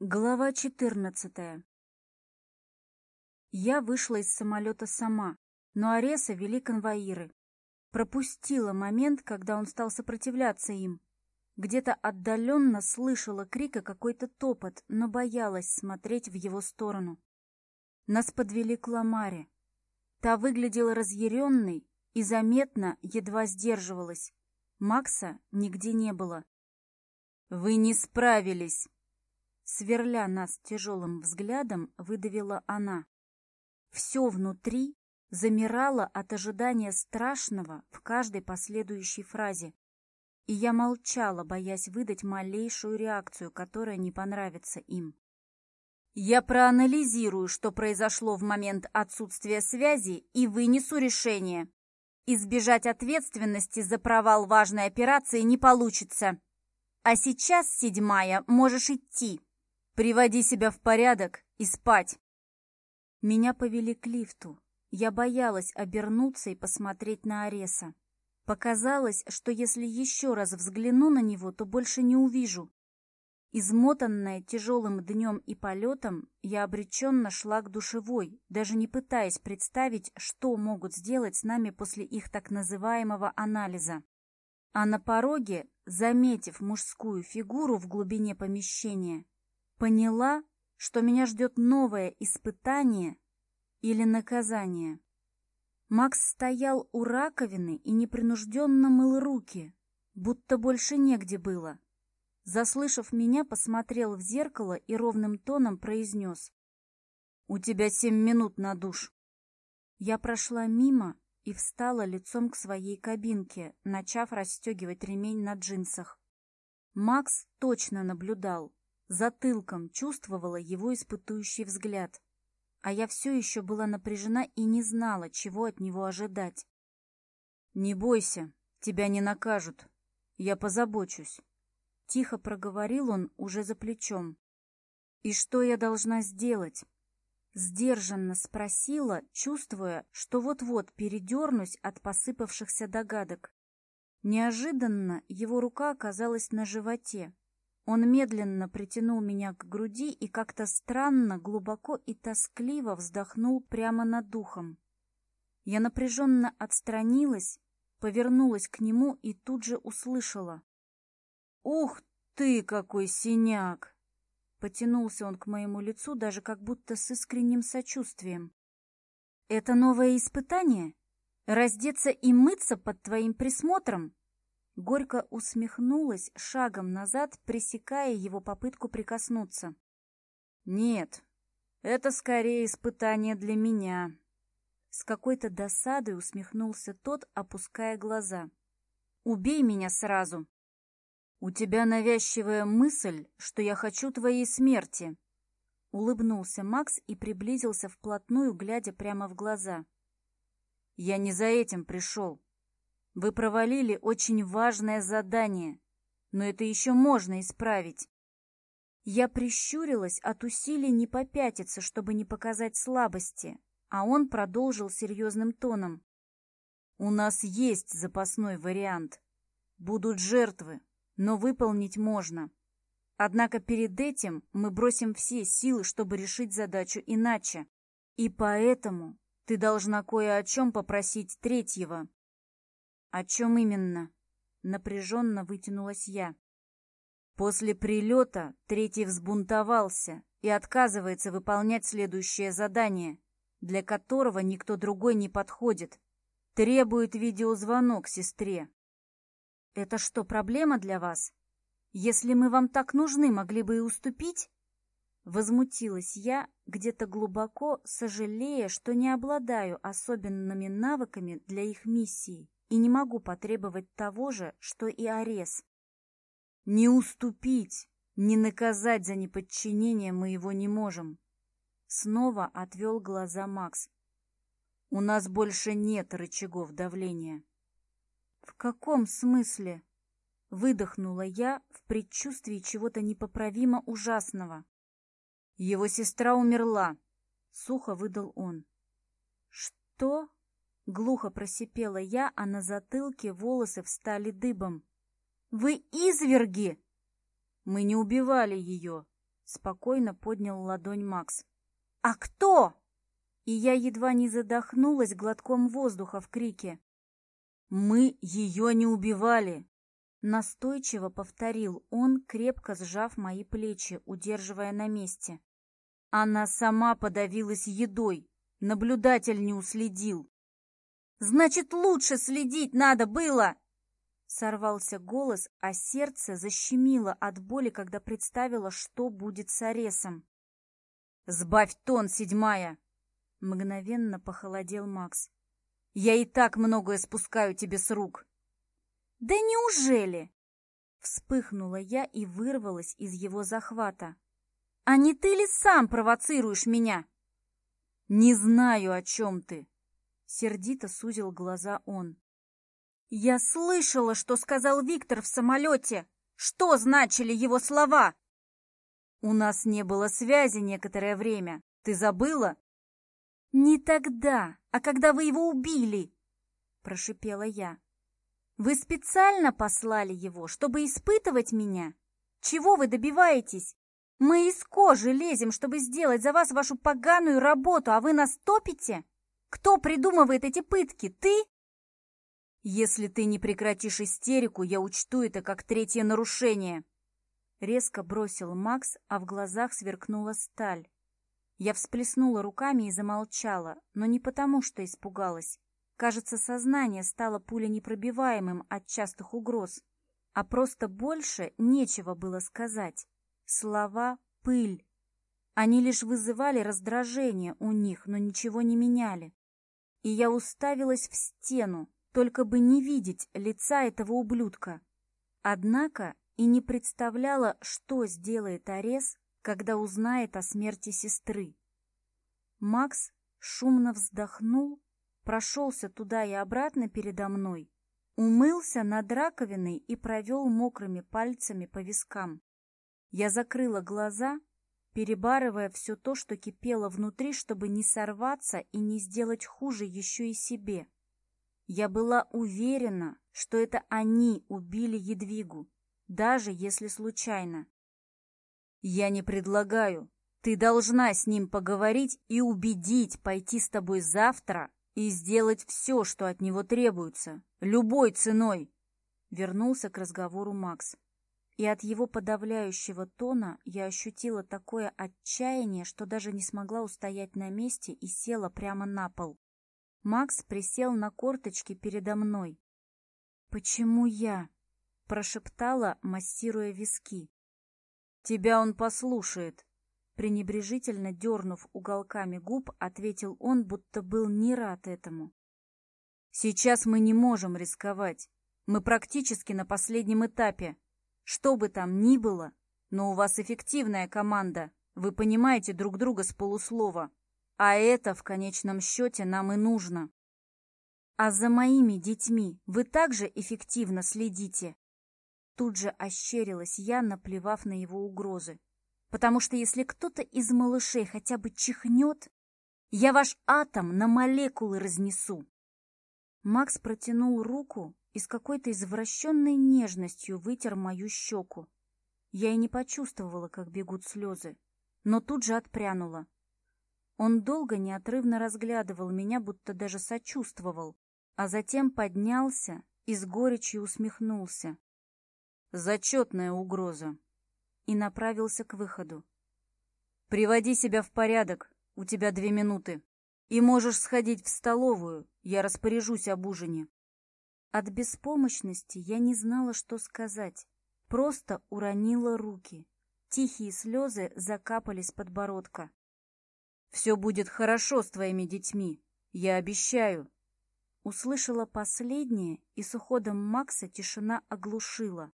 Глава 14. Я вышла из самолета сама, но Ареса вели конвоиры. Пропустила момент, когда он стал сопротивляться им. Где-то отдаленно слышала крика какой-то топот, но боялась смотреть в его сторону. Нас подвели к Ламаре. Та выглядела разъяренной и заметно едва сдерживалась. Макса нигде не было. «Вы не справились!» Сверля нас тяжелым взглядом, выдавила она. Все внутри замирало от ожидания страшного в каждой последующей фразе. И я молчала, боясь выдать малейшую реакцию, которая не понравится им. Я проанализирую, что произошло в момент отсутствия связи, и вынесу решение. Избежать ответственности за провал важной операции не получится. А сейчас, седьмая, можешь идти. Приводи себя в порядок и спать!» Меня повели к лифту. Я боялась обернуться и посмотреть на Ареса. Показалось, что если еще раз взгляну на него, то больше не увижу. Измотанная тяжелым днем и полетом, я обреченно шла к душевой, даже не пытаясь представить, что могут сделать с нами после их так называемого анализа. А на пороге, заметив мужскую фигуру в глубине помещения, поняла, что меня ждет новое испытание или наказание. Макс стоял у раковины и непринужденно мыл руки, будто больше негде было. Заслышав меня, посмотрел в зеркало и ровным тоном произнес. «У тебя семь минут на душ». Я прошла мимо и встала лицом к своей кабинке, начав расстегивать ремень на джинсах. Макс точно наблюдал затылком чувствовала его испытующий взгляд, а я все еще была напряжена и не знала, чего от него ожидать. «Не бойся, тебя не накажут. Я позабочусь», — тихо проговорил он уже за плечом. «И что я должна сделать?» Сдержанно спросила, чувствуя, что вот-вот передернусь от посыпавшихся догадок. Неожиданно его рука оказалась на животе, он медленно притянул меня к груди и как-то странно, глубоко и тоскливо вздохнул прямо над духом. Я напряженно отстранилась, повернулась к нему и тут же услышала. «Ух ты, какой синяк!» Потянулся он к моему лицу даже как будто с искренним сочувствием. «Это новое испытание? Раздеться и мыться под твоим присмотром?» Горько усмехнулась шагом назад, пресекая его попытку прикоснуться. «Нет, это скорее испытание для меня». С какой-то досадой усмехнулся тот, опуская глаза. «Убей меня сразу!» «У тебя навязчивая мысль, что я хочу твоей смерти!» Улыбнулся Макс и приблизился вплотную, глядя прямо в глаза. «Я не за этим пришел!» Вы провалили очень важное задание, но это еще можно исправить. Я прищурилась от усилий не попятиться, чтобы не показать слабости, а он продолжил серьезным тоном. У нас есть запасной вариант. Будут жертвы, но выполнить можно. Однако перед этим мы бросим все силы, чтобы решить задачу иначе. И поэтому ты должна кое о чем попросить третьего. «О чем именно?» — напряженно вытянулась я. После прилета третий взбунтовался и отказывается выполнять следующее задание, для которого никто другой не подходит. Требует видеозвонок сестре. «Это что, проблема для вас? Если мы вам так нужны, могли бы и уступить?» Возмутилась я, где-то глубоко сожалея, что не обладаю особенными навыками для их миссии и не могу потребовать того же, что и Арес. Не уступить, не наказать за неподчинение мы его не можем. Снова отвел глаза Макс. У нас больше нет рычагов давления. В каком смысле? Выдохнула я в предчувствии чего-то непоправимо ужасного. Его сестра умерла, сухо выдал он. Что? Глухо просипела я, а на затылке волосы встали дыбом. «Вы изверги!» «Мы не убивали ее!» Спокойно поднял ладонь Макс. «А кто?» И я едва не задохнулась глотком воздуха в крике. «Мы ее не убивали!» Настойчиво повторил он, крепко сжав мои плечи, удерживая на месте. Она сама подавилась едой, наблюдатель не уследил. Значит, лучше следить надо было!» Сорвался голос, а сердце защемило от боли, когда представила, что будет с Аресом. «Сбавь тон, седьмая!» Мгновенно похолодел Макс. «Я и так многое спускаю тебе с рук!» «Да неужели?» Вспыхнула я и вырвалась из его захвата. «А не ты ли сам провоцируешь меня?» «Не знаю, о чем ты!» Сердито сузил глаза он. «Я слышала, что сказал Виктор в самолете! Что значили его слова?» «У нас не было связи некоторое время. Ты забыла?» «Не тогда, а когда вы его убили!» – прошипела я. «Вы специально послали его, чтобы испытывать меня? Чего вы добиваетесь? Мы из кожи лезем, чтобы сделать за вас вашу поганую работу, а вы нас топите?» Кто придумывает эти пытки? Ты? Если ты не прекратишь истерику, я учту это как третье нарушение. Резко бросил Макс, а в глазах сверкнула сталь. Я всплеснула руками и замолчала, но не потому, что испугалась. Кажется, сознание стало пуленепробиваемым от частых угроз, а просто больше нечего было сказать. Слова — пыль. Они лишь вызывали раздражение у них, но ничего не меняли и я уставилась в стену, только бы не видеть лица этого ублюдка. Однако и не представляла, что сделает Арес, когда узнает о смерти сестры. Макс шумно вздохнул, прошелся туда и обратно передо мной, умылся над раковиной и провел мокрыми пальцами по вискам. Я закрыла глаза, перебарывая все то, что кипело внутри, чтобы не сорваться и не сделать хуже еще и себе. Я была уверена, что это они убили Едвигу, даже если случайно. «Я не предлагаю. Ты должна с ним поговорить и убедить пойти с тобой завтра и сделать все, что от него требуется, любой ценой!» Вернулся к разговору Макс и от его подавляющего тона я ощутила такое отчаяние, что даже не смогла устоять на месте и села прямо на пол. Макс присел на корточки передо мной. «Почему я?» – прошептала, массируя виски. «Тебя он послушает!» Пренебрежительно дернув уголками губ, ответил он, будто был не рад этому. «Сейчас мы не можем рисковать. Мы практически на последнем этапе!» Что бы там ни было, но у вас эффективная команда, вы понимаете друг друга с полуслова. А это в конечном счете нам и нужно. А за моими детьми вы также эффективно следите. Тут же ощерилась я, наплевав на его угрозы. Потому что если кто-то из малышей хотя бы чихнет, я ваш атом на молекулы разнесу. Макс протянул руку, и с какой-то извращенной нежностью вытер мою щеку. Я и не почувствовала, как бегут слезы, но тут же отпрянула. Он долго неотрывно разглядывал меня, будто даже сочувствовал, а затем поднялся и с горечью усмехнулся. «Зачетная угроза!» и направился к выходу. «Приводи себя в порядок, у тебя две минуты, и можешь сходить в столовую, я распоряжусь об ужине». От беспомощности я не знала, что сказать. Просто уронила руки. Тихие слезы закапали с подбородка. «Все будет хорошо с твоими детьми, я обещаю!» Услышала последнее, и с уходом Макса тишина оглушила.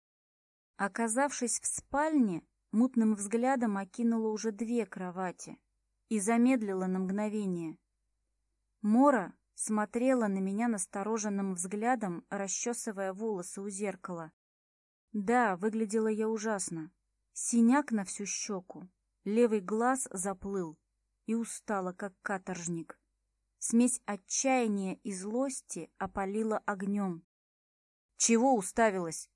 Оказавшись в спальне, мутным взглядом окинула уже две кровати и замедлила на мгновение. Мора смотрела на меня настороженным взглядом, расчесывая волосы у зеркала. Да, выглядела я ужасно. Синяк на всю щеку, левый глаз заплыл и устала, как каторжник. Смесь отчаяния и злости опалила огнем. «Чего уставилась?»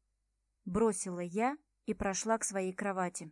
Бросила я и прошла к своей кровати.